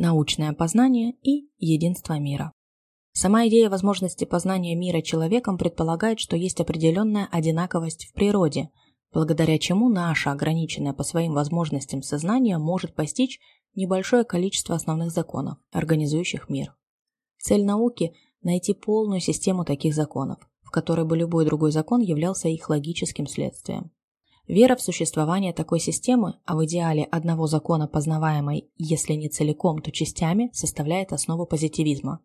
научное познание и единство мира. Сама идея возможности познания мира человеком предполагает, что есть определенная одинаковость в природе, благодаря чему наше ограниченное по своим возможностям сознание может постичь небольшое количество основных законов, организующих мир. Цель науки – найти полную систему таких законов, в которой бы любой другой закон являлся их логическим следствием. Вера в существование такой системы, а в идеале одного закона, познаваемой, если не целиком, то частями, составляет основу позитивизма.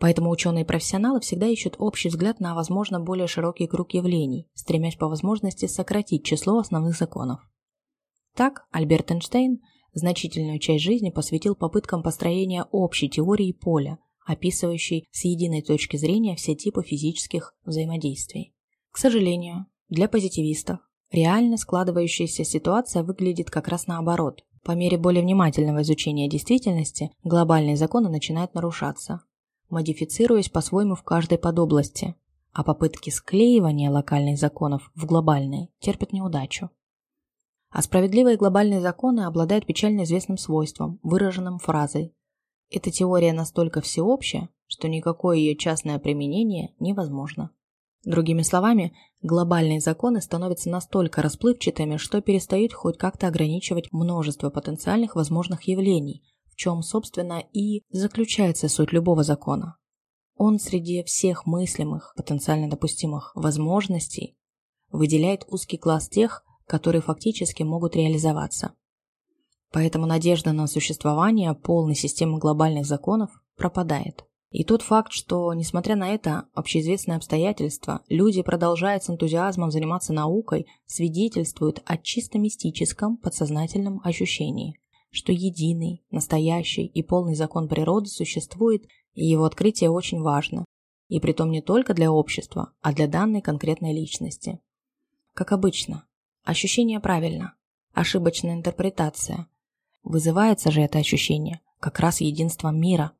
Поэтому ученые-профессионалы всегда ищут общий взгляд на, возможно, более широкий круг явлений, стремясь по возможности сократить число основных законов. Так, Альберт Эйнштейн значительную часть жизни посвятил попыткам построения общей теории поля, описывающей с единой точки зрения все типы физических взаимодействий. К сожалению, для позитивистов реально складывающаяся ситуация выглядит как раз наоборот. По мере более внимательного изучения действительности глобальные законы начинают нарушаться, модифицируясь по-своему в каждой подобласти, а попытки склеивания локальных законов в глобальные терпят неудачу. А справедливые глобальные законы обладают печально известным свойством, выраженным фразой «Эта теория настолько всеобщая, что никакое ее частное применение невозможно». Другими словами, глобальные законы становятся настолько расплывчатыми, что перестают хоть как-то ограничивать множество потенциальных возможных явлений, в чем, собственно, и заключается суть любого закона. Он среди всех мыслимых, потенциально допустимых возможностей выделяет узкий класс тех, которые фактически могут реализоваться. Поэтому надежда на существование полной системы глобальных законов пропадает. И тот факт, что, несмотря на это общеизвестное обстоятельство, люди продолжают с энтузиазмом заниматься наукой, свидетельствует о чисто мистическом подсознательном ощущении, что единый, настоящий и полный закон природы существует, и его открытие очень важно, и притом не только для общества, а для данной конкретной личности. Как обычно, ощущение правильно, ошибочная интерпретация. Вызывается же это ощущение как раз единством мира,